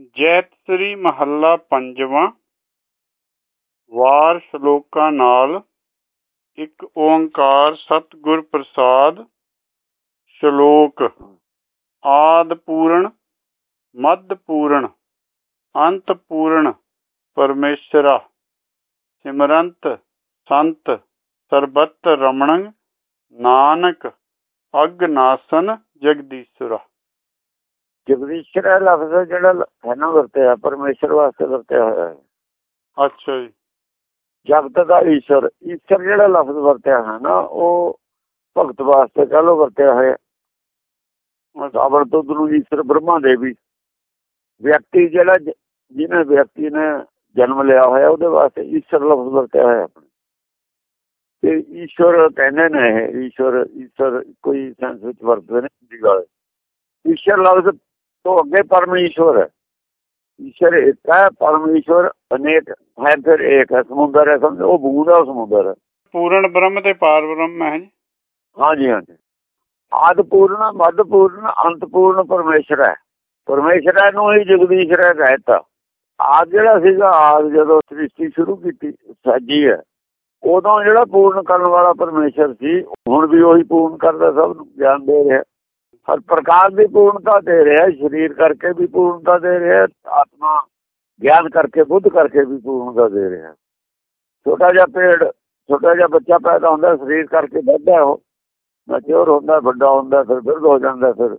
ਜੈਤਸਰੀ ਮਹੱਲਾ ਪੰਜਵਾਂ। ਵਾਰ ਸ਼ਲੋਕਾਂ ਨਾਲ ਇੱਕ ਓੰਕਾਰ ਸਤਿਗੁਰ ਪ੍ਰਸਾਦ, ਸ਼ਲੋਕ ਆਦ ਪੂਰਨ ਮੱਧ ਪੂਰਨ ਅੰਤ ਪੂਰਨ ਪਰਮੇਸ਼ਰਾ, ਸਿਮਰੰਤ, ਸੰਤ, ਸਰਬਤ ਰਮਣੰ, ਨਾਨਕ, ਅਗਨਾਸਨ, ਜਗਦੀਸ਼ਰਾ। ਜਗਦੀਸ਼ਰ ਹੈ ਲਫ਼ਜ਼ ਜਿਹੜਾ ਹੈ ਨਾ ਵਰਤਿਆ ਪਰਮੇਸ਼ਰ ਵਾਸਤੇ ਵਰਤਿਆ ਹੋਇਆ ਹੈ। ਅੱਛਾ ਜੀ। ਜਗਤ ਦਾ ਈਸ਼ਰ ਈਸ਼ਰ ਜਿਹੜਾ ਲਫ਼ਜ਼ ਵਰਤਿਆ ਹੈ ਨਾ ਉਹ ਭਗਤ ਵਾਸਤੇ ਕਹ ਲੋ ਵਰਤਿਆ ਹੋਇਆ ਸਾਵਰ ਤੋਂ ਨੂੰ ਈਸ਼ਰ ਬ੍ਰਹਮਾ ਦੇਵੀ। ਵਿਅਕਤੀ ਜਿਹੜਾ ਜਿਹਨੇ ਵਿਅਕਤੀ ਨੇ ਜਨਮ ਲਿਆ ਹੋਇਆ ਉਹਦੇ ਵਾਸਤੇ ਈਸ਼ਰ ਲਫ਼ਜ਼ ਵਰਤਿਆ ਹੋਇਆ ਆਪਣੇ। ਤੇ ਈਸ਼ਵਰ ਕਹਿੰਦੇ ਨੇ ਈਸ਼ਵਰ ਈਸ਼ਵਰ ਕੋਈ ਸੈਂਸ ਵਿੱਚ ਵਰਤਦੇ ਨੇ ਦੀ ਗੱਲ ਈਸ਼ਰ ਲਫ਼ਜ਼ ਤੋਂ ਅੱਗੇ ਪਰਮੇਸ਼ਵਰ। ਹੈ ਈਸ਼ਰ ਇੱਕ ਹੈ ਪਰਮੇਸ਼ਵਰ ਅਨੇਕ ਹੈ ਫਿਰ ਇੱਕ ਹੈ ਸਮੁੰਦਰ ਹੈ ਸਮਝ ਉਹ ਬੂੰਦ ਹੈ ਸਮੁੰਦਰ ਹੈ। ਪੂਰਨ ਬ੍ਰਹਮ ਤੇ ਪਾਰ ਬ੍ਰਹਮ ਹੈ ਜੀ ਹਾਂਜੀ ਹਾਂਜੀ। ਆਦ ਪੂਰਨ ਮੱਧ ਪੂਰਨ ਅੰਤ ਪੂਰਨ ਪਰਮੇਸ਼ਰ ਹੈ। ਪਰਮੇਸ਼ਰ ਨੂੰ ਹੀ ਜਗਦੀਸ਼ਰ ਹੈ ਕਹਿੰਦਾ ਆਦ ਜਿਹੜਾ ਸੀਗਾ ਆਦ ਜਦੋਂ ਸ੍ਰਿਸ਼ਟੀ ਸ਼ੁਰੂ ਕੀਤੀ ਸਾਜੀ ਹੈ। ਉਦੋਂ ਜਿਹੜਾ ਪੂਰਨ ਕਰਨ ਵਾਲਾ ਪਰਮੇਸ਼ਰ ਸੀ ਹੁਣ ਵੀ ਉਹੀ ਪੂਰਨ ਕਰਦਾ ਸਭ ਨੂੰ ਗਿਆਨ ਦੇ ਰਿਹਾ। ਹਰ ਪ੍ਰਕਾਰ ਦੀ ਪੂਰਨਤਾ ਦੇ ਰਿਹਾ ਸਰੀਰ ਕਰਕੇ ਵੀ ਪੂਰਨਤਾ ਦੇ ਰਿਹਾ ਆਤਮਾ ਗਿਆਨ ਕਰਕੇ ਬੁੱਧ ਕਰਕੇ ਵੀ ਪੂਰਨਤਾ ਦੇ ਰਿਹਾ ਛੋਟਾ ਜਿਹਾ ਪੇੜ ਛੋਟਾ ਜਿਹਾ ਬੱਚਾ ਪੈਦਾ ਹੁੰਦਾ ਸਰੀਰ ਕਰਕੇ ਵੱਡਾ ਉਹ। ਮੈਚੁਰ ਹੁੰਦਾ ਵੱਡਾ ਹੁੰਦਾ ਫਿਰ ਬਿਰਧ ਹੋ ਜਾਂਦਾ ਫਿਰ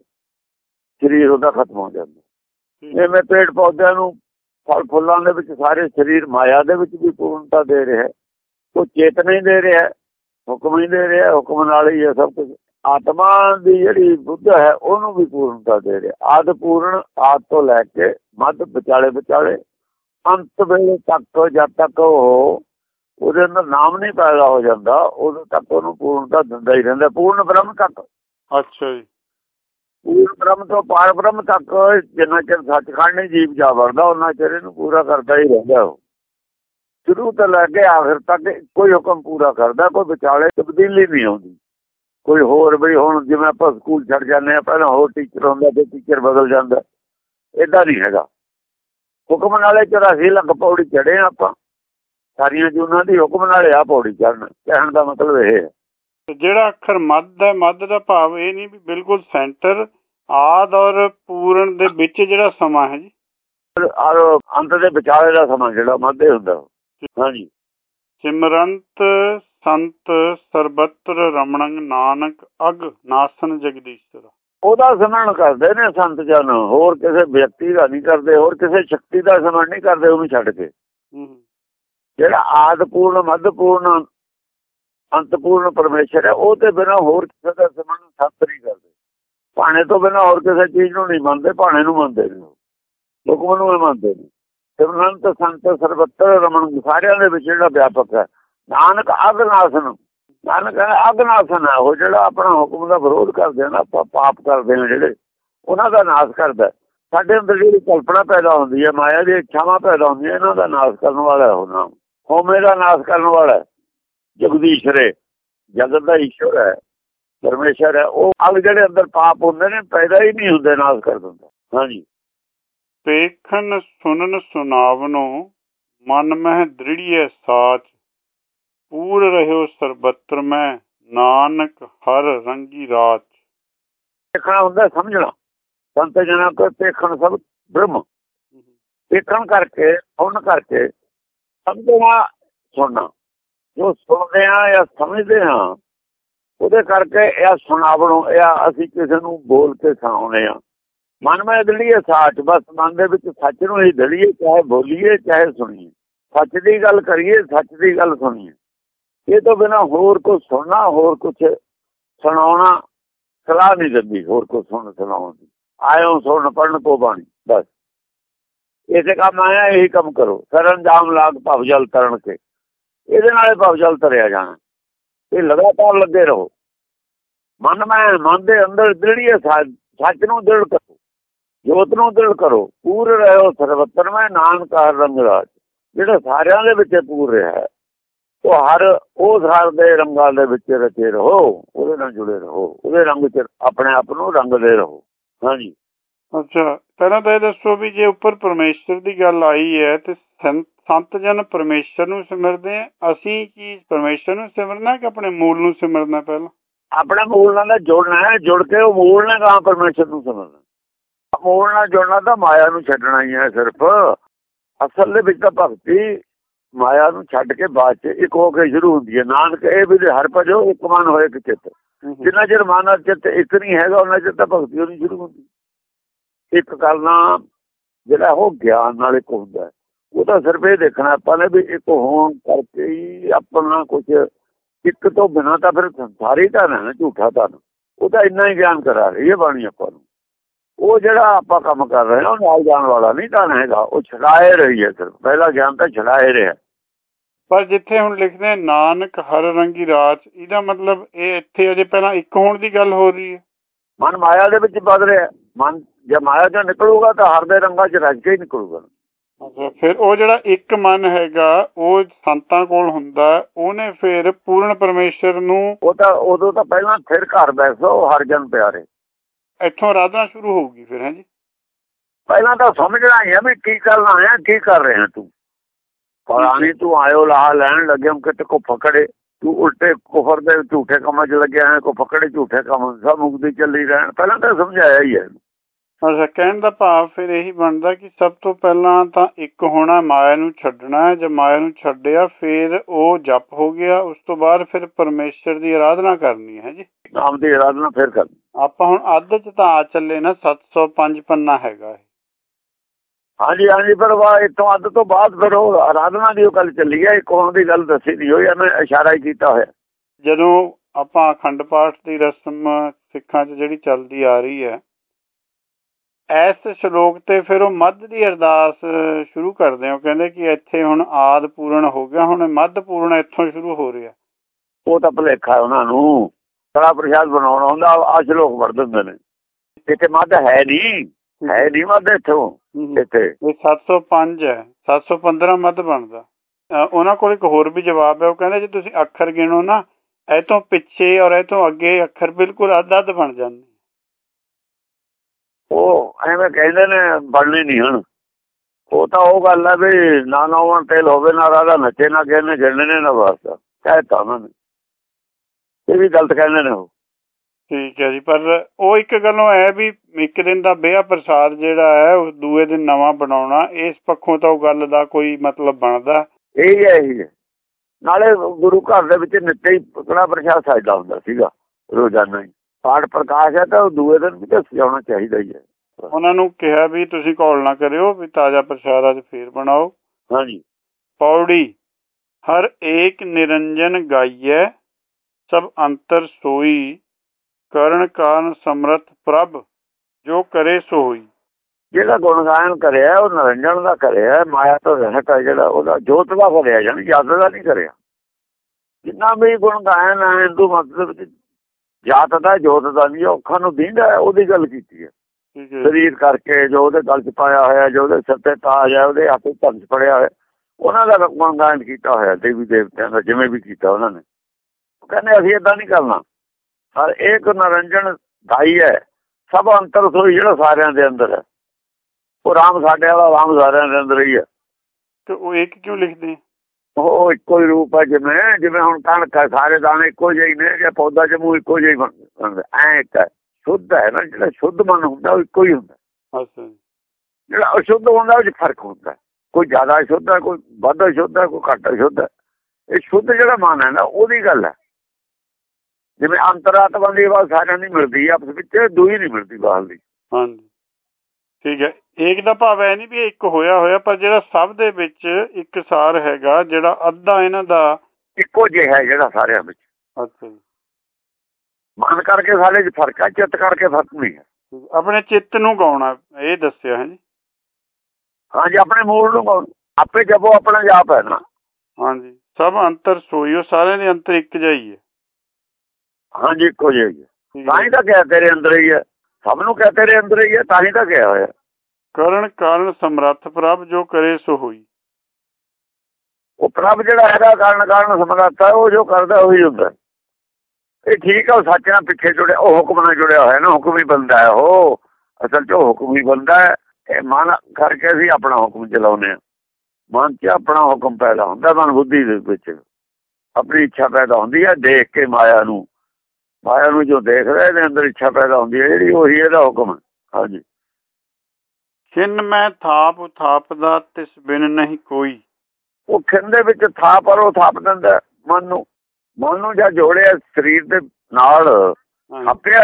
ਸਰੀਰ ਉਹਦਾ ਖਤਮ ਹੋ ਜਾਂਦਾ। ਐਵੇਂ ਪੇੜ ਪੌਦਿਆਂ ਨੂੰ ਫਲ ਫੁੱਲਾਂ ਦੇ ਵਿੱਚ ਸਾਰੇ ਸਰੀਰ ਮਾਇਆ ਦੇ ਵਿੱਚ ਵੀ ਪੂਰਨਤਾ ਦੇ ਰਿਹਾ ਉਹ ਚੇਤਨਾ ਹੀ ਦੇ ਰਿਹਾ ਹੁਕਮ ਹੀ ਦੇ ਰਿਹਾ ਹੁਕਮ ਨਾਲ ਹੀ ਇਹ ਸਭ ਕੁਝ ਆਤਮਾ ਦੀ ਜਿਹੜੀ ਬੁੱਧ ਹੈ ਉਹਨੂੰ ਵੀ ਪੂਰਨਤਾ ਦੇ ਰਿਹਾ। ਆਦ ਪੂਰਨ ਆਦ ਤੋਂ ਲੈ ਕੇ ਮੱਧ ਵਿਚਾਲੇ ਵਿਚਾਲੇ ਅੰਤ ਵੇਲੇ ਤੱਕ ਜਦ ਤੱਕ ਉਹ ਉਹਦੇ ਅੰਦਰ ਨਾਮ ਨਹੀਂ ਪੈਦਾ ਹੋ ਜਾਂਦਾ ਉਦੋਂ ਤੱਕ ਉਹਨੂੰ ਪੂਰਨਤਾ ਦਿੰਦਾ ਹੀ ਰਹਿੰਦਾ ਪੂਰਨ ਬ੍ਰਹਮ ਤੱਕ। ਅੱਛਾ ਜੀ। ਪੂਰਨ ਬ੍ਰਹਮ ਤੋਂ ਪਾਰ ਬ੍ਰਹਮ ਤੱਕ ਜਿੰਨਾ ਚਿਰ ਸੱਚਖੰਡ ਨਹੀਂ ਜੀਵ ਜਾ ਵੜਦਾ ਉਹਨਾਂ ਚਿਰ ਇਹਨੂੰ ਪੂਰਾ ਕਰਦਾ ਹੀ ਰਹਿੰਦਾ ਉਹ। ਸ਼ੁਰੂ ਤੋਂ ਲੈ ਕੇ ਆਖਰ ਤੱਕ ਕੋਈ ਹੁਕਮ ਪੂਰਾ ਕਰਦਾ ਕੋਈ ਵਿਚਾਲੇ ਤਬਦੀਲੀ ਨਹੀਂ ਆਉਂਦੀ। ਕੋਈ ਹੋਰ ਵੀ ਹੁਣ ਜਿਵੇਂ ਆਪਾਂ ਸਕੂਲ ਛੱਡ ਜਾਂਦੇ ਆ ਪਹਿਲਾਂ ਹੋਰ ਟੀਚਰ ਹੁੰਦਾ ਤੇ ਟੀਚਰ ਬਦਲ ਜਾਂਦਾ। ਇਦਾਂ ਨਹੀਂ ਹੈਗਾ। ਹੁਕਮ ਨਾਲੇ 84 ਲੱਖ ਪੌੜੀ ਚੜੇ ਆਪਾਂ। ਸਾਰੀਆਂ ਜੂਨਾਂ ਦੀ ਹੁਕਮ ਨਾਲੇ ਆ ਪੌੜੀ ਚੜਨ ਕਹਿਣ ਦਾ ਮਤਲਬ ਇਹ ਹੈ। ਜਿਹੜਾ ਅੱਖਰ ਮੱਧ ਹੈ ਮੱਧ ਦਾ ਭਾਵ ਇਹ ਨਹੀਂ ਵੀ ਬਿਲਕੁਲ ਸੈਂਟਰ ਆਦ ਔਰ ਪੂਰਨ ਦੇ ਵਿੱਚ ਜਿਹੜਾ ਸਮਾਂ ਹੈ ਜੀ। ਔਰ ਅੰਤ ਦੇ ਵਿਚਾਲੇ ਦਾ ਸਮਾਂ ਜਿਹੜਾ ਮੱਧੇ ਹੁੰਦਾ। ਹਾਂਜੀ। ਸਿਮਰੰਤ ਸੰਤ ਸਰਬੱਤਰ ਰਮਣੰ ਨਾਨਕ ਅਗ ਨਾਸਨ ਜਗਦੀਸ਼ਰ। ਉਹਦਾ ਸਿਮਰਨ ਕਰਦੇ ਨੇ ਸੰਤ ਜਨ ਹੋਰ ਕਿਸੇ ਵਿਅਕਤੀ ਦਾ ਨਹੀਂ ਕਰਦੇ ਹੋਰ ਕਿਸੇ ਸ਼ਕਤੀ ਦਾ ਸਿਮਰਨ ਨਹੀਂ ਕਰਦੇ ਉਹਨੂੰ ਛੱਡ ਕੇ। ਜਿਹੜਾ ਆਦਪੂਰਨ ਮੱਧਪੂਰਨ ਅੰਤਪੂਰਨ ਪਰਮੇਸ਼ਰ ਹੈ ਉਹ ਤੇ ਬਿਨਾ ਹੋਰ ਕਿਸੇ ਦਾ ਸਿਮਰਨ ਸੰਤ ਨਹੀਂ ਕਰਦੇ। ਭਾਣੇ ਤੋਂ ਬਿਨਾ ਹੋਰ ਕਿਸੇ ਚੀਜ਼ ਨੂੰ ਨਹੀਂ ਮੰਨਦੇ ਭਾਣੇ ਨੂੰ ਮੰਨਦੇ ਨੇ ਹੁਕਮ ਨੂੰ ਮੰਨਦੇ ਨੇ। ਸਿਮਰੰਤ ਸੰਤ ਸਰਬੱਤਰ ਰਮਣ ਸਾਰਿਆਂ ਦੇ ਵਿੱਚ ਜਿਹੜਾ ਵਿਆਪਕ ਹੈ। ਨਾਨਕ ਅਗਨਾਸਨ ਨਾਨਕ ਅਗਨਾਸਨ ਹੈ ਉਹ ਜਿਹੜਾ ਆਪਣਾ ਹੁਕਮ ਦਾ ਵਿਰੋਧ ਕਰਦੇ ਆ ਨਾ, ਆਪਾਂ ਪਾਪ ਕਰਦੇ ਆ ਜਿਹੜੇ, ਉਹਨਾਂ ਦਾ ਨਾਸ਼ ਕਰਦਾ ਸਾਡੇ ਅੰਦਰ ਜਿਹੜੀ ਕਲਪਨਾ ਪੈਦਾ ਹੁੰਦੀ ਹੈ, ਮਾਇਆ ਦੀ ਇੱਛਾਵਾਂ ਪੈਦਾ ਹੁੰਦੀਆਂ, ਇਹਨਾਂ ਦਾ ਨਾਸ਼ ਕਰਨ ਵਾਲਾ ਉਹ ਨਾਮ ਹੋਮੇ ਦਾ ਨਾਸ਼ ਕਰਨ ਵਾਲਾ ਜਗਦੀਸ਼ਰੇ ਜਗਤ ਦਾ ਈਸ਼ਵਰ ਹੈ ਪਰਮੇਸ਼ਰ ਹੈ, ਉਹ ਅਗ ਜਿਹੜੇ ਅੰਦਰ ਪਾਪ ਹੁੰਦੇ ਨੇ, ਪੈਦਾ ਹੀ ਨਹੀਂ ਹੁੰਦੇ, ਨਾਸ਼ ਕਰ ਦਿੰਦਾ ਹਾਂਜੀ। ਦੇਖਣ ਸੁਣਨ ਸੁਣਾਵਨੋ, ਮਨ ਮਹਿ ਦ੍ਰਿੜੀਏ ਸਾਚ ਪੂਰ ਰਹਿਓ ਸਰਬੱਤਰ ਮੈਂ, ਨਾਨਕ ਹਰ ਰੰਗੀ ਰਾਤ ਦੇਖਣਾ ਹੁੰਦਾ, ਸਮਝਣਾ। ਸੰਤ ਜਨਾਂ ਕੋ ਦੇਖਣ ਸਭ ਬ੍ਰਹਮ। ਦੇਖਣ ਕਰਕੇ ਸੁਣ ਕਰਕੇ, ਸਮਝਣਾ, ਸੁਣਨਾ। ਜੋ ਸੁਣਦੇ ਆ ਜਾਂ ਸਮਝਦੇ ਆ ਉਹਦੇ ਕਰਕੇ ਇਹ ਸੁਣਾਵਣੋ, ਇਹ ਅਸੀਂ ਕਿਸੇ ਨੂੰ ਬੋਲ ਕੇ ਸੁਣਾਉਨੇ ਆ ਮਨ ਮੈਂ ਦਲੀਏ ਸਾਚ, ਬਸ ਮਨ ਦੇ ਵਿੱਚ ਸੱਚ ਨੂੰ ਹੀ ਦਲੀਏ, ਚਾਹੇ ਬੋਲੀਏ, ਚਾਹੇ ਸੁਣੀਏ। ਸੱਚ ਦੀ ਗੱਲ ਕਰੀਏ, ਸੱਚ ਦੀ ਗੱਲ ਸੁਣੀਏ। ਇਹ ਤੋਂ ਬਿਨਾ ਹੋਰ ਕੁਝ ਸੁਣਨਾ, ਹੋਰ ਕੁਝ ਸੁਣਾਉਣਾ, ਸਲਾਹ ਨਹੀਂ ਦਿੰਦੀ, ਹੋਰ ਕੁਝ ਸੁਣ ਸੁਣਾਉਣ ਦੀ। ਆਇਓ ਸੁਣ ਪੜਨ ਕੋ ਬਾਣੀ, ਬਸ। ਇਸੇ ਕੰਮ ਆਇਆ, ਇਹੀ ਕੰਮ ਕਰੋ। ਸਰੰਜਾਮ ਲਾਗ ਭਵਜਲ ਤਰਨ ਕੇ। ਇਹਦੇ ਨਾਲੇ ਭਵਜਲ ਤਰਿਆ ਜਾਣਾ। ਇਹ ਲਗਾਤਾਰ ਲੱਗੇ ਰਹੋ। ਮਨ ਮੈਂ, ਮਨ ਦੇ ਅੰਦਰ ਦ੍ਰਿੜੀਏ ਸੱਚ ਨੂੰ ਦ੍ਰਿੜ ਕਰੋ। ਜੋਤ ਨੂੰ ਦ੍ਰਿੜ ਕਰੋ। ਪੂਰ ਰਹੋ ਸਰਵਤਰ ਮੈਂ, ਨਾਨਕ ਹਰ ਰੰਗ ਰਾਜ। ਜਿਹੜਾ ਸਾਰਿਆਂ ਦੇ ਵਿੱਚ ਪੂਰ ਰਿਹਾ ਹੈ। ਉਹ ਹਰ ਉਹ ਹਰ ਦੇ ਰੰਗਾਂ ਦੇ ਵਿੱਚ ਰਚੇ ਰਹੋ ਉਹਦੇ ਨਾਲ ਜੁੜੇ ਰਹੋ ਉਹਦੇ ਰੰਗ ਚ ਆਪਣੇ ਆਪ ਨੂੰ ਰੰਗਦੇ ਰਹੋ। ਹਾਂਜੀ। ਅੱਛਾ ਪਹਿਲਾਂ ਤਾਂ ਇਹ ਦੱਸੋ ਵੀ ਜੇ ਉੱਪਰ ਪਰਮੇਸ਼ਰ ਦੀ ਗੱਲ ਆਈ ਹੈ ਤੇ ਸੰਤ ਜਨ ਪਰਮੇਸ਼ਰ ਨੂੰ ਸਿਮਰਦੇ ਆ ਅਸੀਂ ਕੀ ਪਰਮੇਸ਼ਰ ਨੂੰ ਸਿਮਰਨਾ ਕਿ ਆਪਣੇ ਮੂਲ ਨੂੰ ਸਿਮਰਨਾ ਪਹਿਲਾਂ? ਆਪਣੇ ਮੂਲ ਨਾਲ ਜੁੜਨਾ ਹੈ ਜੁੜ ਕੇ ਉਹ ਮੂਲ ਨੇ ਕਹਾ ਪਰਮੇਸ਼ਰ ਨੂੰ ਸਮਝਣਾ ਮੂਲ ਨਾਲ ਜੁੜਨਾ ਤਾਂ ਮਾਇਆ ਨੂੰ ਛੱਡਣਾ ਹੀ ਹੈ ਸਿਰਫ। ਅਸਲ ਦੇ ਵਿੱਚ ਤਾਂ ਭਗਤੀ ਮਾਇਆ ਨੂੰ ਛੱਡ ਕੇ ਬਾਅਦ ਚ ਇੱਕ ਹੋ ਕੇ ਸ਼ੁਰੂ ਹੁੰਦੀ ਹੈ। ਨਾਨਕ ਇਹ ਵੀ ਹਰ ਭਜੋ ਇੱਕ ਮਨ ਹੋਏ ਕਿ ਚਿੱਤ। ਜਿੰਨਾ ਚਿਰ ਮਨ ਚਿੱਤ ਇੱਕ ਨਹੀਂ ਹੈਗਾ ਉਹਨਾਂ ਚਿਰ ਤਾਂ ਭਗਤੀ ਹੋਣੀ ਸ਼ੁਰੂ ਹੁੰਦੀ ਇੱਕ ਕਰਨਾ ਜਿਹੜਾ ਉਹ ਗਿਆਨ ਨਾਲ ਇੱਕ ਹੁੰਦਾ ਉਹ ਤਾਂ ਸਿਰਫ ਇਹ ਦੇਖਣਾ ਆਪਾਂ ਨੇ ਵੀ ਇੱਕ ਹੋਣ ਕਰਕੇ ਹੀ ਆਪਣਾ ਕੁਝ ਇੱਕ ਤੋਂ ਬਿਨਾ ਤਾਂ ਫਿਰ ਸੰਸਾਰੀ ਤਾਂ ਨਾ ਝੂਠਾ ਤਾਂ ਉਹ ਤਾਂ ਇੰਨਾ ਹੀ ਗਿਆਨ ਕਰਾ ਰਹੀ ਹੈ ਬਾਣੀ ਆਪਾਂ ਨੂੰ। ਉਹ ਜਿਹੜਾ ਆਪਾਂ ਕੰਮ ਕਰ ਰਹੇ ਹਾਂ ਨਾਲ ਜਾਣ ਵਾਲਾ ਨਹੀਂ ਤਾਂ ਹੈਗਾ। ਉਹ ਛਡਾਏ ਰਹੀ ਹੈ ਸਿਰਫ। ਪਹਿਲਾ ਗਿਆਨ ਤਾਂ ਛਡਾਏ ਰਿਹਾ। ਪਰ ਜਿੱਥੇ ਹੁਣ ਲਿਖਦੇ ਨਾਨਕ ਹਰ ਰੰਗੀ ਰਾਤ ਇਹਦਾ ਮਤਲਬ ਇਹ ਇੱਥੇ ਅਜੇ ਪਹਿਲਾਂ ਇੱਕ ਹੋਣ ਦੀ ਗੱਲ ਹੋ ਰਹੀ ਹੈ। ਮਨ ਮਾਇਆ ਦੇ ਵਿੱਚ ਵੱਧ ਰਿਹਾ। ਮਨ ਜੇ ਮਾਇਆ ਚੋਂ ਨਿਕਲੂਗਾ ਤਾਂ ਹਰ ਦੇ ਰੰਗਾਂ 'ਚ ਰਜ ਕੇ ਹੀ ਨਿਕਲੂਗਾ। ਫਿਰ ਉਹ ਜਿਹੜਾ ਇੱਕ ਮਨ ਹੈਗਾ ਉਹ ਸੰਤਾਂ ਕੋਲ ਹੁੰਦਾ ਉਹਨੇ ਫਿਰ ਪੂਰਨ ਪਰਮੇਸ਼ਰ ਨੂੰ ਉਹ ਤਾਂ ਉਦੋਂ ਤਾਂ ਪਹਿਲਾਂ ਫਿਰ ਘਰ ਬੈਠੋ ਹਰ ਜਨ ਪਿਆਰੇ। ਇੱਥੋਂ ਆਰਾਧਨਾ ਸ਼ੁਰੂ ਹੋਊਗੀ ਫਿਰ, ਹੈ ਪਹਿਲਾਂ ਤਾਂ ਸਮਝਣਾ ਹੀ ਆ ਵੀ ਕੀ ਕਰਨਾ ਹੈ, ਕੀ ਕਰ ਰਿਹਾ ਤੂੰ। ਪਰਾਣੀ ਤੂੰ ਆਇਓ, ਲਾਹ ਲੈਣ ਲੱਗਿਆ ਕਿ ਤੇ ਕੋ ਫਕੜੇ, ਤੂੰ ਉਲਟੇ ਕੁਫਰ ਦੇ ਝੂਠੇ ਕੰਮਾਂ 'ਚ ਲੱਗਿਆ ਹੈ ਕੋ ਫਕੜੇ ਝੂਠੇ ਕੰਮ, ਸਭ ਮੁਕਤੀ ਚੱਲੀ ਰਹਿਣ। ਪਹਿਲਾਂ ਤਾਂ ਸਮਝਾਇਆ ਹੀ ਹੈ। ਅੱਛਾ ਕਹਿਣ ਦਾ ਭਾਵ ਫਿਰ ਇਹੀ ਬਣਦਾ ਕਿ ਸਭ ਤੋਂ ਪਹਿਲਾਂ ਤਾਂ ਇੱਕ ਹੋਣਾ ਮਾਇਆ ਨੂੰ ਛੱਡਣਾ ਹੈ। ਜੇ ਮਾਇਆ ਨੂੰ ਛੱਡਿਆ ਫਿਰ ਉਹ ਜਪ ਹੋ ਗਿਆ। ਉਸ ਤੋਂ ਬਾਅਦ ਫਿਰ ਪਰਮੇਸ਼ਰ ਦੀ ਆਰਾਧਨਾ ਕਰਨੀ ਹੈ ਜੀ। ਨਾਮ ਦੀ ਆਰਾਧਨਾ ਫਿਰ ਕਰ ਆਪਾਂ ਹੁਣ ਅੱਧ ਚ ਤਾਂ ਆ ਚੱਲੇ ਨਾ 705 ਪੰਨਾ ਹੈਗਾ ਹਾਂਜੀ ਹਾਂਜੀ ਪਰ ਵਾ ਇਤੋਂ ਅੱਧ ਤੋਂ ਬਾਅਦ ਫਿਰ ਉਹ ਆਰਾਧਨਾ ਦੀ ਉਹ ਗੱਲ ਚੱਲੀ ਹੈ ਇੱਕ ਹੋਣ ਦੀ ਗੱਲ ਦੱਸੀ ਨਹੀਂ ਹੋਈ ਮੈਂ ਇਸ਼ਾਰਾ ਹੀ ਕੀਤਾ ਹੋਇਆ। ਜਦੋਂ ਆਪਾਂ ਅਖੰਡ ਪਾਠ ਦੀ ਰਸਮ ਸਿੱਖਾਂ 'ਚ ਜਿਹੜੀ ਚੱਲਦੀ ਆ ਰਹੀ ਹੈ ਐਸ ਸ਼ਲੋਕ ਤੇ ਫਿਰ ਉਹ ਮੱਧ ਦੀ ਅਰਦਾਸ ਸ਼ੁਰੂ ਕਰਦੇ ਹੋ ਕਹਿੰਦੇ ਕਿ ਇੱਥੇ ਹੁਣ ਆਦ ਪੂਰਨ ਹੋ ਗਿਆ ਹੁਣ ਮੱਧ ਪੂਰਨ ਇੱਥੋਂ ਸ਼ੁਰੂ ਹੋ ਰਿਹਾ। ਉਹ ਤਾਂ ਭਲੇਖਾ ਉਹਨਾਂ ਨੂੰ। ਕੜਾ ਪ੍ਰਸ਼ਾਦ ਬਣਾਉਣਾ ਹੁੰਦਾ ਆ ਸ਼ਲੋਕ ਦਿੰਦੇ ਨੇ। ਇੱਥੇ ਮੱਧ ਹੈ ਨਹੀਂ ਹੈ ਨਹੀਂ ਮੱਧ ਇੱਥੋਂ। ਇੱਥੇ। ਇਹ 705 ਹੈ 715 ਮੱਧ ਬਣਦਾ। ਉਹਨਾਂ ਕੋਲ ਇੱਕ ਹੋਰ ਵੀ ਜਵਾਬ ਹੈ। ਉਹ ਕਹਿੰਦੇ ਜੇ ਤੁਸੀਂ ਅੱਖਰ ਗਿਣੋ ਨਾ ਇਹ ਤੋਂ ਪਿੱਛੇ ਔਰ ਇਹ ਤੋਂ ਅੱਗੇ ਅੱਖਰ ਬਿਲਕੁਲ ਅੱਧ ਅੱਧ ਬਣ ਜਾਂਦੇ। ਉਹ ਐਵੇਂ ਕਹਿੰਦੇ ਨੇ ਬਣਨੇ ਨਹੀਂ ਹਨ ਉਹ ਤਾਂ ਉਹ ਗੱਲ ਹੈ ਵੀ ਨਾ ਨੌਵਨ ਤੇਲ ਹੋਵੇ ਨਾ ਰਾਦਾ ਨੱਚੇ ਨਾ ਕਹਿੰਦੇ ਜਣਨੇ ਨੇ ਨਾ ਵਾਸਤਾ ਕਹਿਤਾ ਉਹਨਾਂ ਨੇ। ਇਹ ਵੀ ਗਲਤ ਕਹਿੰਦੇ ਨੇ ਉਹ। ਠੀਕ ਹੈ ਜੀ ਪਰ ਉਹ ਇੱਕ ਗੱਲੋਂ ਹੈ ਵੀ ਇੱਕ ਦਿਨ ਦਾ ਵਿਆਹ ਪ੍ਰਸਾਦ ਜਿਹੜਾ ਹੈ ਉਹ ਦੂਏ ਦਿਨ ਨਵਾਂ ਬਣਾਉਣਾ ਇਸ ਪੱਖੋਂ ਤਾਂ ਉਹ ਗੱਲ ਦਾ ਕੋਈ ਮਤਲਬ ਬਣਦਾ। ਇਹ ਹੈ ਇਹ ਨਾਲੇ ਗੁਰੂ ਘਰ ਦੇ ਵਿੱਚ ਨਿੱਤੇ ਹੀ ਕੜਾ ਪ੍ਰਸ਼ਾਦ ਸਜਦਾ ਹੁੰਦਾ ਸੀਗਾ ਰੋਜ਼ਾਨਾ ਹੀ। ਪਾਠ ਪ੍ਰਕਾਸ਼ ਹੈ ਤਾਂ ਦੂਏ ਦਿਨ ਵੀ ਤਾਂ ਸਜਾਉਣਾ ਚਾਹੀਦਾ ਹੀ ਹੈ। ਉਹਨਾਂ ਨੂੰ ਕਿਹਾ ਵੀ ਤੁਸੀਂ ਕਾਲ ਨਾ ਕਰਿਓ ਵੀ ਤਾਜ਼ਾ ਪ੍ਰਸ਼ਾਦ ਅੱਜ ਫੇਰ ਬਣਾਓ। ਹਾਂਜੀ। ਪੌੜੀ ਹਰ ਏਕ ਨਿਰੰਜਨ ਗਾਈਐ ਸਭ ਅੰਤਰ ਸੋਈ ਕਰਨ ਕਾਰਨ ਸਮਰਥ ਪ੍ਰਭ ਜੋ ਕਰੇ ਸੋ ਹੋਈ ਜਿਹੜਾ ਗੁਣ ਗਾਇਨ ਕਰਿਆ ਉਹ ਨਰੰਜਨ ਦਾ ਕਰਿਆ ਮਾਇਆ ਤੋਂ ਰਹਿਤ ਹੈ ਜਿਹੜਾ ਉਹਦਾ ਜੋਤ ਦਾ ਕਰਿਆ ਜਾਨੀ ਜਦ ਦਾ ਨਹੀਂ ਕਰਿਆ। ਜਿੰਨਾ ਵੀ ਗੁਣ ਗਾਇਨ ਹੈ ਹਿੰਦੂ ਮਤ ਦੇ ਵਿੱਚ ਜਾਤ ਦਾ ਜੋਤ ਦਾ ਨਹੀਂ ਔਖਾਂ ਨੂੰ ਦੀਂਦਾ ਉਹਦੀ ਗੱਲ ਕੀਤੀ ਹੈ। ਸਰੀਰ ਕਰਕੇ ਜੋ ਉਹਦੇ ਗਲ 'ਚ ਪਾਇਆ ਹੋਇਆ ਜੋ ਉਹਦੇ ਸਿਰ ਤੇ ਤਾਜ ਹੈ ਉਹਦੇ ਹੱਥ ਧੰਸ ਫੜਿਆ ਹੋਇਆ ਉਹਨਾਂ ਦਾ ਗੁਣ ਗਾਇਨ ਕੀਤਾ ਹੋਇਆ ਦੇਵੀ ਦੇਵਤਿਆਂ ਦਾ ਜਿਵੇਂ ਵੀ ਕੀਤਾ ਉਹਨਾਂ ਨੇ। ਕਹਿੰਦੇ ਅਸੀਂ ਇਦਾਂ ਨਹੀਂ ਕਰਨਾ। ਹਰ ਇੱਕ ਨਰੰਜਨ ਦਾਈ ਹੈ। ਸਭ ਅੰਤਰ ਸੋਈ ਜਿਹੜਾ ਸਾਰਿਆਂ ਦੇ ਅੰਦਰ ਹੈ। ਉਹ ਰਾਮ ਸਾਡੇ ਵਾਲਾ ਰਾਮ ਸਾਰਿਆਂ ਦੇ ਅੰਦਰ ਹੀ ਹੈ। ਤੇ ਉਹ ਇੱਕ ਕਿਉਂ ਲਿਖਦੇ? ਉਹ ਇੱਕੋ ਹੀ ਰੂਪ ਹੈ ਜਿਵੇਂ ਜਿਵੇਂ ਹੁਣ ਕਣਕ ਹੈ ਸਾਰੇ ਦਾਣੇ ਇੱਕੋ ਜਿਹੇ ਨੇ ਜਾਂ ਪੌਦਾ ਜਮੂ ਇੱਕੋ ਜਿਹਾ ਹੀ ਬਣਦਾ ਐ ਇੱਕ ਸ਼ੁੱਧ ਹੈ ਨਾ ਜਿਹੜਾ ਸ਼ੁੱਧ ਮਨ ਹੁੰਦਾ ਉਹ ਇੱਕੋ ਹੀ ਹੁੰਦਾ। ਜਿਹੜਾ ਅਸ਼ੁੱਧ ਹੁੰਦਾ ਉਹ 'ਚ ਫ਼ਰਕ ਹੁੰਦਾ। ਕੋਈ ਜ਼ਿਆਦਾ ਸ਼ੁੱਧ ਹੈ ਕੋਈ ਵੱਧ ਸ਼ੁੱਧ ਹੈ ਕੋਈ ਘੱਟ ਸ਼ੁੱਧ ਹੈ। ਇਹ ਸ਼ੁੱਧ ਜਿਹੜਾ ਮਨ ਹੈ ਨਾ ਉਹਦੀ ਗੱਲ ਹੈ। ਜਿਵੇਂ ਅੰਤਰਾਤਮਾ ਦੀ ਆਵਾਜ਼ ਸਾਰਿਆਂ ਦੀ ਮਿਲਦੀ ਆਪਸ ਵਿੱਚ ਦੂਈ ਨਹੀਂ ਮਿਲਦੀ ਬਾਹਰ ਦੀ। ਹਾਂਜੀ। ਠੀਕ ਹੈ। ਇੱਕ ਦਾ ਭਾਵ ਹੈ? ਨਹੀਂ ਵੀ ਇੱਕ ਹੋਇਆ ਹੋਇਆ ਪਰ ਜਿਹੜਾ ਸਭ ਦੇ ਵਿੱਚ ਇੱਕ ਸਾਰ ਹੈਗਾ ਜਿਹੜਾ ਅੱਧਾ ਇਹਨਾਂ ਦਾ ਇੱਕੋ ਜਿਹਾ ਹੈ ਜਿਹੜਾ ਸਾਰਿਆਂ ਵਿੱਚ। ਅੱਛਾ ਜੀ। ਮਨ ਕਰਕੇ ਸਾਰੇ 'ਚ ਫ਼ਰਕ ਹੈ ਚਿੱਤ ਕਰਕੇ ਫ਼ਰਕ ਨਹੀਂ ਹੈ। ਆਪਣੇ ਚਿੱਤ ਨੂੰ ਗਾਉਣਾ ਇਹ ਦੱਸਿਆ ਹੈ ਜੀ। ਹਾਂਜੀ ਆਪਣੇ ਮੂਲ ਨੂੰ ਗਾਉਣਾ। ਆਪੇ ਜਪੋ ਆਪਣਾ ਜਾਪ ਹੈ ਨਾ। ਹਾਂਜੀ। ਸਭ ਅੰਤਰ ਸੋਈਓ ਸਾਰਿਆਂ ਦੇ ਅੰਤਰ ਇੱਕ ਜਿਹਾ ਹੀ ਹੈ। ਹਾਂਜੀ ਇੱਕੋ ਜਿਹਾ ਹੀ ਹੈ। ਤਾਂ ਹੀ ਤਾਂ ਕਿਹਾ ਤੇਰੇ ਅੰਦਰ ਹੀ ਹੈ। ਸਭ ਨੂੰ ਕਿਹਾ ਤੇਰੇ ਅੰਦਰ ਹੀ ਹੈ ਤਾਂ ਹੀ ਤਾਂ ਕਿਹਾ ਹੋਇਆ। ਕਰਨ ਕਾਰਨ ਸਮਰੱਥ ਪ੍ਰਭ ਜੋ ਕਰੇ ਸੋ ਹੋਈ। ਉਹ ਪ੍ਰਭ ਜਿਹੜਾ ਹੈਗਾ ਕਾਰਨ ਕਾਰਨ ਸਮਰੱਥ ਹੈ ਉਹ ਜੋ ਕਰਦਾ ਉਹੀ ਹੁੰਦਾ। ਇਹ ਠੀਕ ਹੈ ਉਹ ਸੱਚ ਨਾਲ ਪਿੱਛੇ ਜੁੜਿਆ, ਉਹ ਹੁਕਮ ਨਾਲ ਜੁੜਿਆ ਹੋਇਆ ਨਾ, ਹੁਕਮ ਹੀ ਬੰਦਾ ਹੈ ਉਹ। ਅਸਲ 'ਚ ਹੁਕਮ ਹੀ ਬੰਦਾ ਹੈ। ਇਹ ਮਨ ਕਰਕੇ ਅਸੀਂ ਆਪਣਾ ਹੁਕਮ ਚਲਾਉਂਦੇ ਆ। ਮਨ 'ਚ ਆਪਣਾ ਹੁਕਮ ਪੈਦਾ ਹੁੰਦਾ, ਮਨ ਬੁੱਧੀ ਦੇ ਵਿੱਚ। ਆਪਣੀ ਇੱਛਾ ਪੈਦਾ ਹੁੰਦੀ ਹੈ ਦੇਖ ਕੇ ਮਾਇਆ ਨੂੰ। ਮਾਇਆ ਨੂੰ ਜੋ ਦੇਖਦਾ ਇਹਦੇ ਅੰਦਰ ਇੱਛਾ ਪੈਦਾ ਹੁੰਦੀ ਹੈ ਜਿਹੜੀ ਉਹੀ ਇਹਦਾ ਹੁਕਮ ਹੈ ਹਾਂਜੀ। ਛਿੰਨ ਮੈਂ ਥਾਪ ਥਾਪ ਦਾ ਤਿਸ ਬਿਨ ਨਹੀਂ ਕੋਈ। ਉਹ ਖਿੰਦੇ ਵਿੱਚ ਥਾਪ ਪਰ ਉਹ ਥਾਪ ਦਿੰਦਾ ਮਨ। ਨੂੰ ਮਨ ਨੂੰ ਜਾਂ ਜੋੜਿਆ ਸਰੀਰ ਦੇ ਨਾਲ ਥਾਪਿਆ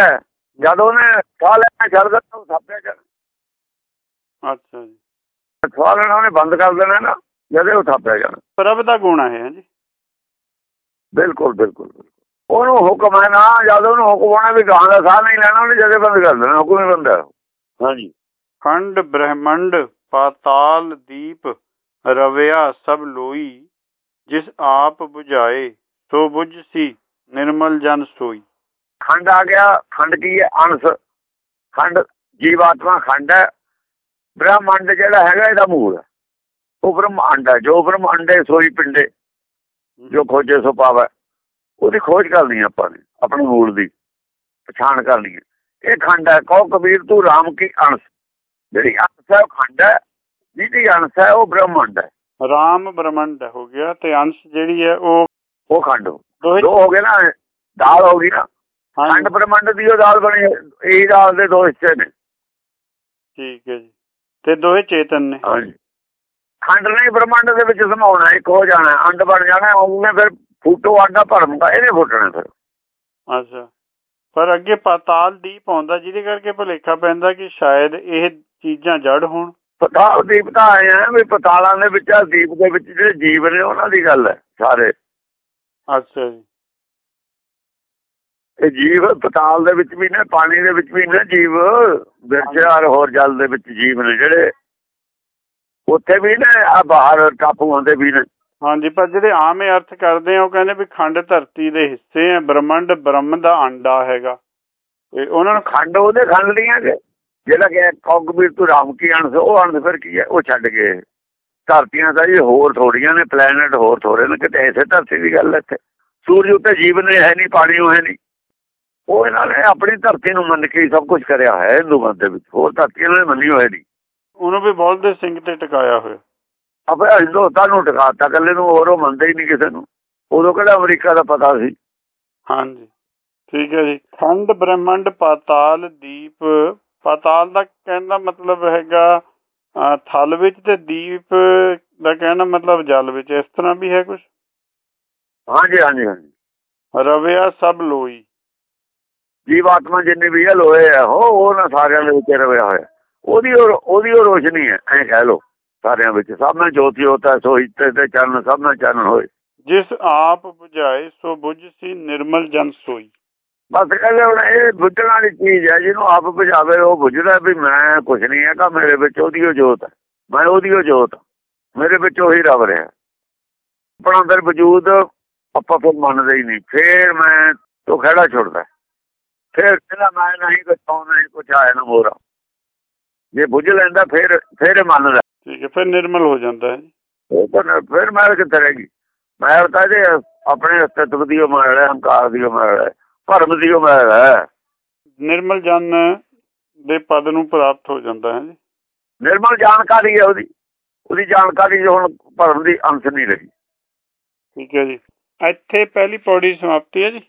ਜਦ ਉਹਨੇ ਸਾਹ ਲੈਣਾ ਛੱਡ ਦਿੱਤਾ ਉਹ ਥਾਪਿਆ ਜਾ ਅੱਛਾ ਜੀ। ਸਾਹ ਲੈਣਾ ਉਹਨੇ ਬੰਦ ਕਰ ਦੇਣਾ ਨਾ ਜਦ ਉਹ ਥਾਪਿਆ ਜਾਣਾ। ਪ੍ਰਭ ਦਾ ਗੁਣ ਹੈ ਜੀ। ਬਿਲਕੁਲ ਬਿਲਕੁਲ ਉਹਨੂੰ ਹੁਕਮ ਹੈ ਨਾ ਜਦ ਉਹਨੂੰ ਹੁਕਮ ਹੋਣਾ ਵੀ ਗਾਂ ਦਾ ਸਾਹ ਨਹੀਂ ਲੈਣਾ ਉਹਨੇ ਜਦੇ ਬੰਦ ਕਰ ਦੇਣਾ ਹੁਕਮ ਹੀ ਬੰਦਾ ਹਾਂਜੀ ਖੰਡ ਬ੍ਰਹਮੰਡ ਪਾਤਾਲ ਦੀਪ ਰਵਿਆ ਸਭ ਲੋਈ, ਜਿਸ ਆਪ 부ਝਾਏ ਸੋ 부ਝ ਸੀ ਨਿਰਮਲ ਜਨ ਸੋਈ। ਖੰਡ ਆ ਗਿਆ, ਖੰਡ ਕੀ ਹੈ? ਅੰਸ਼ ਖੰਡ ਜੀਵਾਤਮਾ ਖੰਡ ਹੈ। ਬ੍ਰਹਮੰਡ ਜਿਹੜਾ ਹੈਗਾ ਇਹਦਾ ਮੂਲ ਹੈ। ਉਹ ਬ੍ਰਹਮੰਡ ਹੈ, ਜੋ ਬ੍ਰਹਮੰਡ ਹੈ, ਸੋਈ ਪਿੰਡੇ, ਜੋ ਖੋਜੇ ਸੋ ਪਾਵੇ। ਉਹਦੀ ਖੋਜ ਕਰਨੀ ਆਪਾਂ ਨੇ, ਆਪਣੇ ਮੂਲ ਦੀ, ਪਛਾਣ ਕਰਨੀ ਹੈ। ਇਹ ਖੰਡ ਹੈ ਕਹੋ ਕਬੀਰ ਤੂੰ ਰਾਮ ਕੀ ਅੰਸ਼ ਜਿਹੜੀ ਅੰਸ਼ ਹੈ ਉਹ ਖੰਡ ਹੈ ਜਿਹਦੀ ਅੰਸ਼ ਹੈ ਉਹ ਬ੍ਰਹਮੰਡ ਹੈ। ਰਾਮ ਬ੍ਰਹਮੰਡ ਹੋ ਗਿਆ ਤੇ ਅੰਸ਼ ਜਿਹੜੀ ਹੈ ਉਹ ਉਹ ਖੰਡ ਦੋ ਹੋ ਗਏ ਨਾ ਦਾਲ ਹੋ ਗਈ ਨਾ। ਖੰਡ ਬ੍ਰਹਮੰਡ ਦੀ ਉਹ ਦਾਲ ਬਣੀ ਇਹ ਦਾਲ ਦੇ ਦੋ ਹਿੱਸੇ ਨੇ। ਠੀਕ ਹੈ ਜੀ। ਤੇ ਦੋਹੇ ਚੇਤਨ ਨੇ। ਹਾਂਜੀ। ਖੰਡ ਨਹੀਂ ਬ੍ਰਹਮੰਡ ਦੇ ਵਿੱਚ ਸਮਾਉਣਾ ਇੱਕ ਹੋ ਜਾਣਾ ਅੰਡ ਬਣ ਜਾਣਾ ਉਹਨੇ ਫਿਰ ਫੂਟੋ ਆਂਡਾ ਭਰਮ ਦਾ ਇਹਨੇ ਫੁੱਟਣਾ ਫਿਰ। ਅੱਛਾ। ਪਰ ਅੱਗੇ ਪਾਤਾਲ ਦੀਪ ਆਉਂਦਾ ਜਿਹਦੇ ਕਰਕੇ ਭੁਲੇਖਾ ਪੈਂਦਾ ਕਿ ਸ਼ਾਇਦ ਇਹ ਚੀਜ਼ਾਂ ਜੜ ਹੋਣ। ਪਤਾਲ ਦੀਪ ਤਾਂ ਆਏ ਆ ਵੀ ਪਤਾਲਾਂ ਦੇ ਵਿੱਚ ਆ ਦੀਪ ਦੇ ਵਿੱਚ ਜਿਹੜੇ ਜੀਵ ਨੇ ਉਹਨਾਂ ਦੀ ਗੱਲ ਹੈ ਸਾਰੇ। ਅੱਛਾ ਜੀ। ਇਹ ਜੀਵ ਪਤਾਲ ਦੇ ਵਿੱਚ ਵੀ ਨੇ ਪਾਣੀ ਦੇ ਵਿੱਚ ਵੀ ਨੇ ਜੀਵ। ਔਰ ਹੋਰ ਜਲ ਦੇ ਵਿੱਚ ਜੀਵ ਨੇ ਜਿਹੜੇ। ਉੱਥੇ ਵੀ ਨੇ ਆ ਬਾਹਰ ਟਾਪੂਆਂ ਦੇ ਵੀ ਨੇ। ਹਾਂਜੀ ਪਰ ਜਿਹੜੇ ਆਮ ਇਹ ਅਰਥ ਕਰਦੇ ਆ ਉਹ ਕਹਿੰਦੇ ਵੀ ਖੰਡ ਧਰਤੀ ਦੇ ਹਿੱਸੇ ਆ ਬ੍ਰਹਮੰਡ ਬ੍ਰਹਮ ਦਾ ਅੰਡਾ ਹੈਗਾ। ਤੇ ਉਹਨਾਂ ਨੂੰ ਖੰਡ ਉਹਦੇ ਖੰਡ ਦੀਆਂ ਜਿਹੜਾ ਕਿ ਕੌਗਬੀਰ ਤੋਂ ਰਾਮ ਕੀ ਅਣਸ ਉਹ ਅਣਸ ਫਿਰ ਕੀ ਹੈ ਉਹ ਛੱਡ ਗਏ ਧਰਤੀਆਂ ਤਾਂ ਜੀ ਹੋਰ ਥੋੜੀਆਂ ਨੇ ਪਲੈਨਟ ਹੋਰ ਥੋੜੇ ਨੇ ਕਿਤੇ ਐਸੇ ਧਰਤੀ ਦੀ ਗੱਲ ਇੱਥੇ। ਸੂਰਜ ਉੱਤੇ ਜੀਵਨ ਹੈ ਨਹੀਂ ਪਾਣੀ ਉਹ ਹੈ ਨਹੀਂ। ਉਹ ਇਹਨਾਂ ਨੇ ਆਪਣੀ ਧਰਤੀ ਨੂੰ ਮੰਨ ਕੇ ਸਭ ਕੁਝ ਕਰਿਆ ਹੈ ਹਿੰਦੂ ਮਤ ਦੇ ਵਿੱਚ। ਹੋਰ ਧਰਤੀ ਇਹਨਾਂ ਨੇ ਮੰਨੀ ਹੋਈ ਨਹੀਂ। ਉਹਨੂੰ ਵੀ ਬੋਲਦੇ ਸਿੰਘ ਤੇ ਟਿਕਾਇਆ ਹੋਇਆ। ਆਪੇ ਹਿੰਦੁਸਤਾਨ ਨੂੰ ਟਿਕਾਤਾ ਕੱਲੇ ਨੂੰ ਹੋਰ ਉਹ ਮੰਨਦੇ ਹੀ ਨਹੀਂ ਕਿਸੇ ਨੂੰ। ਉਦੋਂ ਕਿਹੜਾ ਅਮਰੀਕਾ ਦਾ ਪਤਾ ਸੀ? ਹਾਂਜੀ। ਠੀਕ ਹੈ ਜੀ। ਖੰਡ ਬ੍ਰਹਮੰਡ ਪਾਤਾਲ ਦੀਪ ਪਾਤਾਲ ਦਾ ਕਹਿੰਦਾ ਮਤਲਬ ਹੈਗਾ ਥਲ ਵਿੱਚ ਤੇ ਦੀਪ ਦਾ ਕਹਿੰਦਾ ਮਤਲਬ ਜਲ ਵਿੱਚ ਇਸ ਤਰ੍ਹਾਂ ਵੀ ਹੈ ਕੁਝ ਹਾਂਜੀ ਹਾਂਜੀ ਹਾਂਜੀ। ਰਵਿਆ ਸਭ ਲੋਈ। ਜੀਵਾਤਮਾ ਜਿੰਨੇ ਵੀ ਹੈ ਲੋਏ ਆ ਉਹ ਉਹਨਾਂ ਸਾਰਿਆਂ ਦੇ ਵਿੱਚ ਰਵਿਆ ਹੋਇਆ। ਉਹਦੀ ਉਹਦੀ ਉਹ ਰੋਸ਼ਨੀ ਹੈ ਐ ਕਹਿ ਲੋ ਸਾਰਿਆਂ ਵਿੱਚ। ਸਭ ਨਾਲ ਜੋਤੀ ਹੋਤਾ ਸੋਈ ਤੇ ਚੰਨ ਸਭ ਨਾਲ ਚੰਨ ਹੋਏ। ਜਿਸ ਆਪ 부ਝਾਏ ਸੋ ਬੁਝ ਸੀ ਨਿਰਮਲ ਜਨ ਸੋਈ। ਬਸ ਕਹਿੰਦੇ ਹੁਣ ਇਹ ਬੁੱਝਣ ਵਾਲੀ ਚੀਜ਼ ਹੈ ਜਿਹਨੂੰ ਆਪ ਬੁਝਾਵੇ ਉਹ ਬੁਝਦਾ ਵੀ ਮੈਂ ਕੁਝ ਨਹੀਂ ਹੈਗਾ ਮੇਰੇ ਵਿੱਚ ਉਹਦੀ ਉਹ ਜੋਤ ਹੈ। ਮੈਂ ਉਹਦੀ ਉਹ ਜੋਤ ਮੇਰੇ ਵਿੱਚ ਉਹੀ ਰਵ ਰਿਹਾ ਆਪਣਾ ਅੰਦਰ ਵਜੂਦ ਆਪਾਂ ਫਿਰ ਮੰਨਦੇ ਹੀ ਨਹੀਂ। ਫੇਰ ਮੈਂ ਤੋਂ ਖੜਾ ਛੁੱਟਦਾ ਫੇਰ ਕਹਿੰਦਾ ਮੈਂ ਨਹੀਂ ਕੁਝ ਨਹੀਂ ਕੁਝ ਆਇਆ ਨਾ ਮੋਰਾ ਜੇ ਬੁੱਝ ਲੈਂਦਾ ਫਿਰ ਫਿਰ ਮੰਨਦਾ ਠੀਕ ਹੈ ਫਿਰ ਨਿਰਮਲ ਹੋ ਜਾਂਦਾ ਹੈ। ਉਹ ਤਾਂ ਫਿਰ ਮੈਂ ਕਿੱਥੇ ਰਹੇਗੀ ਮੈਂ ਤਾਂ ਜੇ ਆਪਣੇ ਅਸਤਿਤਵ ਦੀ ਉਮਰ ਹੈ ਹੰਕਾਰ ਦੀ ਉਮਰ ਹੈ ਭਰਮ ਦੀ ਉਮਰ ਹੈ ਨਿਰਮਲ ਜਨ ਦੇ ਪਦ ਨੂੰ ਪ੍ਰਾਪਤ ਹੋ ਜਾਂਦਾ ਹੈ ਜੀ। ਨਿਰਮਲ ਜਾਣਕਾਰੀ ਹੈ ਉਹਦੀ। ਉਹਦੀ ਜਾਣਕਾਰੀ ਜੋ ਹੁਣ ਭਰਮ ਦੀ ਅੰਸ਼ ਨਹੀਂ ਰਹੀ। ਠੀਕ ਹੈ ਜੀ। ਇੱਥੇ ਪਹਿਲੀ ਪੌੜੀ ਸਮਾਪਤੀ ਹੈ ਜੀ।